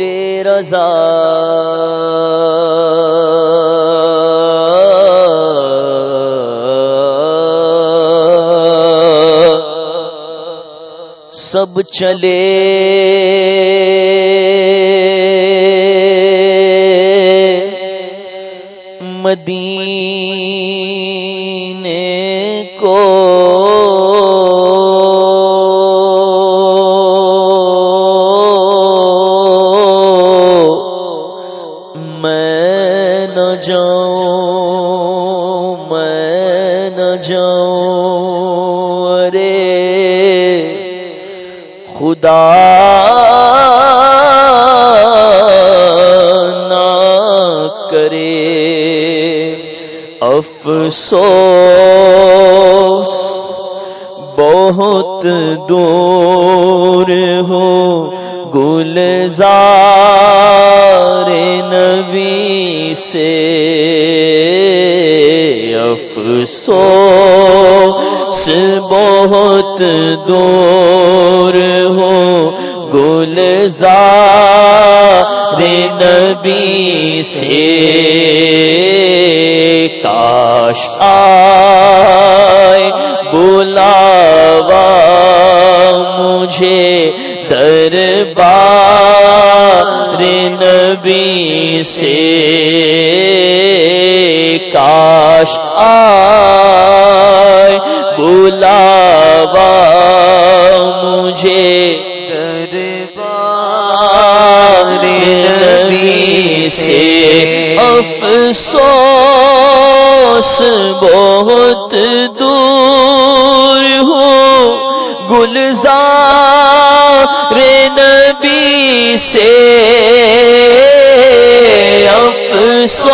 رضا۔ سب چلے۔ مدینہ جاؤں ارے خدا نہ کرے افسوس بہت دور ہو گلزار نبی سے۔ افسوس بہت دور ہو گلزار نبی سے کاش آئے بلاوا مجھے دربار نبی سے کاش آئے، بلاوا مجھے۔ دربار نبی سے افسوس بہت دور ہو گلزار نبی سے افسوس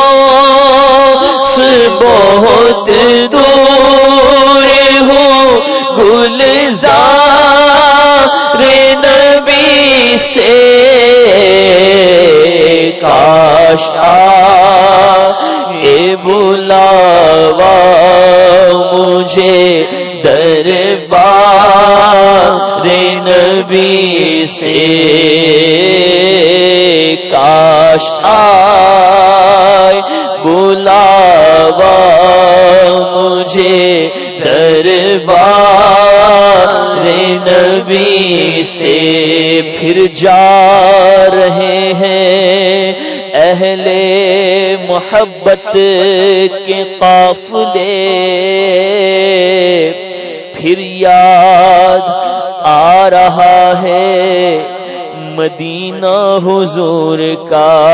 بہت دور ہو گلزار نبی سے کاش اے بلاوا مجھے دربار نبی سے کاش آئے، بلاوا مجھے دربار نبی سے پھر جا رہے ہیں۔ اہل محبت کے قافلے، پھر یاد آ رہا ہے۔ مدینہ حضور کا۔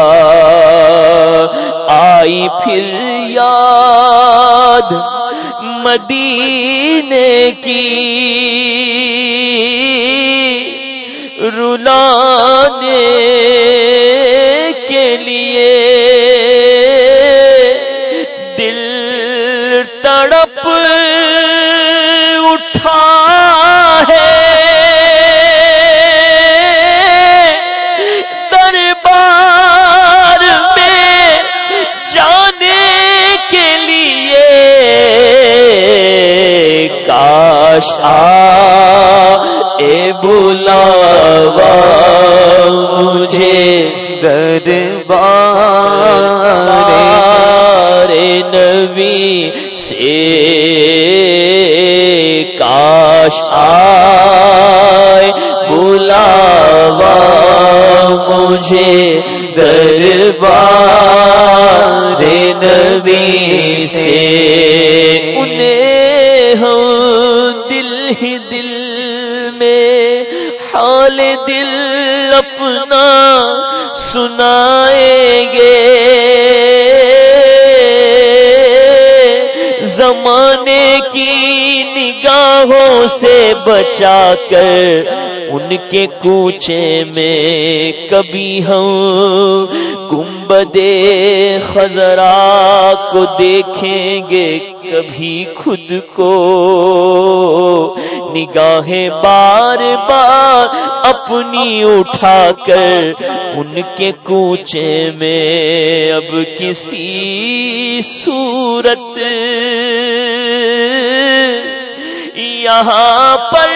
آئی پھر یاد مدینے کی۔ رلانے کاش اے بلاوا مجھے دربار نبی سے کاش آئے۔ بلاوا مجھے دربار نبی ہی دل میں حال دل اپنا سنائیں گے۔ زمانے کی نگاہوں سے بچا کر ان کے کوچے میں کبھی ہم گنبد خزرا کو دیکھیں گے، کبھی خود کو۔ نگاہیں بار بار اپنی اٹھا کر ان کے کوچے میں اب کسی صورت یہاں پر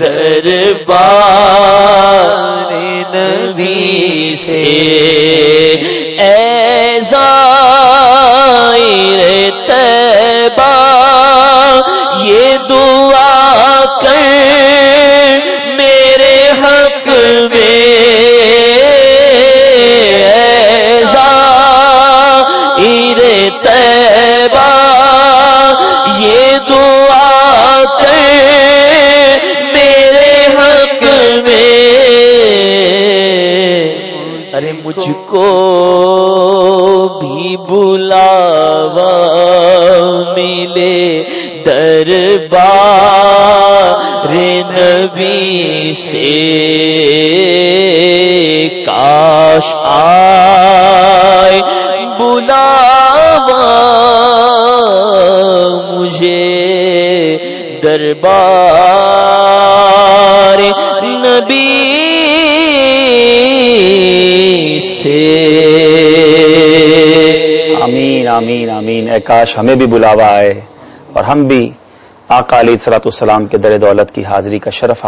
دربار نبی سے ایزا تیبا یہ دو مجھ کو بھی بلاوا ملے دربار نبی سے کاش آئے بلاوا مجھے دربار سے آمین آمین آمین اے کاش ہمیں بھی بلاوا آئے اور ہم بھی آقا علیہ صلاۃ السلام کے در دولت کی حاضری کا شرف